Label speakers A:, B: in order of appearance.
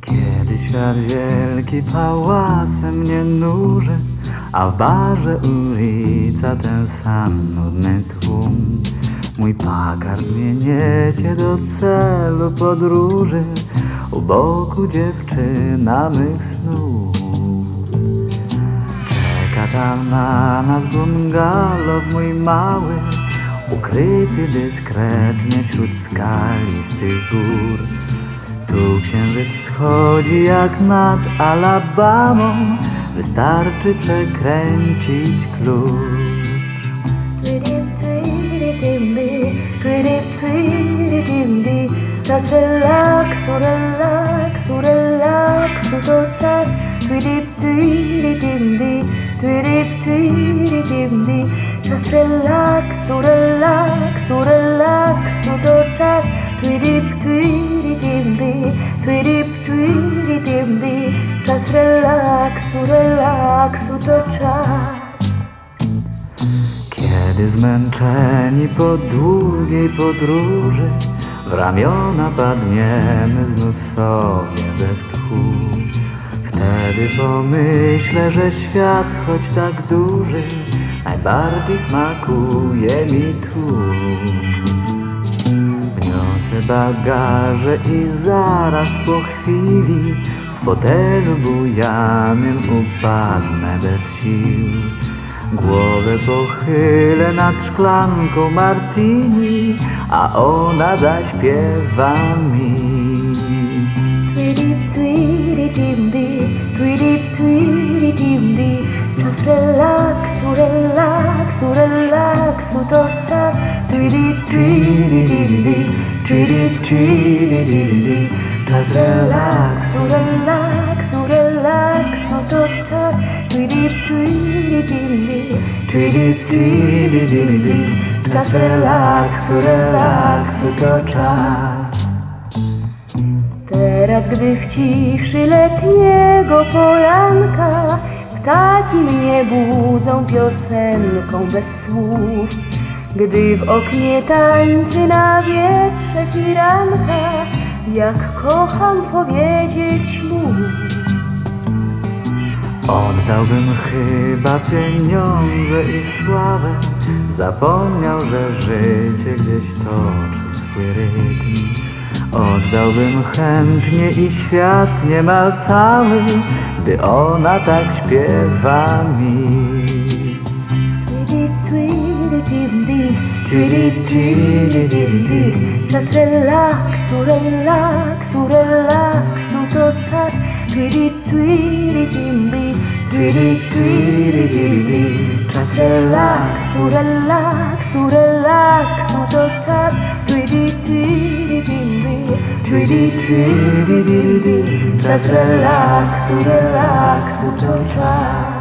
A: Kiedy świat wielki pałasem mnie nuży, a w barze ulica ten sam nudny tłum. Mój pakard mnie niecie do celu podróży, u boku dziewczyna mych snów. Czeka tam na nas bungalow mój mały, ukryty dyskretnie wśród skalistych gór. Tu księżyc wschodzi jak nad Alabamą, wystarczy przekręcić klucz.
B: Czas relaksu, relaksu, relaksu to czas Twidip, twidip, di, twidip, twidip, di Czas relaksu, relaksu, relaksu to czas Twidip, twidip, di, twidip, twidip, di Czas relaksu, relaksu to czas
A: Kiedy zmęczeni po długiej podróży w ramiona padniemy znów sobie bez tchu. Wtedy pomyślę, że świat choć tak duży, najbardziej smakuje mi tu. Wniosę bagaże i zaraz po chwili w fotelu bujanym upadnę bez sił. Głowę pochylę nad szklanką martini, a ona zaśpiewa mi.
B: Twidip, twidip, di Czas relaksu, relaksu, relaksu to czas Twidip, twidip, di, twidip, twidip, di Czas relaksu, relaksu, relaksu to czas Twidip, twidip, di, twidip, twidip, di Czas relaksu, relaksu to czas Teraz, gdy w ciszy letniego poranka Ptaki mnie budzą piosenką bez słów. Gdy w oknie tańczy na wietrze firanka Jak kocham powiedzieć mu.
A: Oddałbym chyba pieniądze i sławę. Zapomniał, że życie gdzieś toczy swój rytm. Oddałbym chętnie i świat niemal cały Gdy ona tak śpiewa mi.
B: Czas relaksu, relaksu, relaksu to czas. Twidi, twidi, di, twidi, twidi, di, di Czas relaksu, relaksu, relaksu to czas. Twidi, twidi, di, twidi, twidi, di, di Czas relaksu, relaksu to czas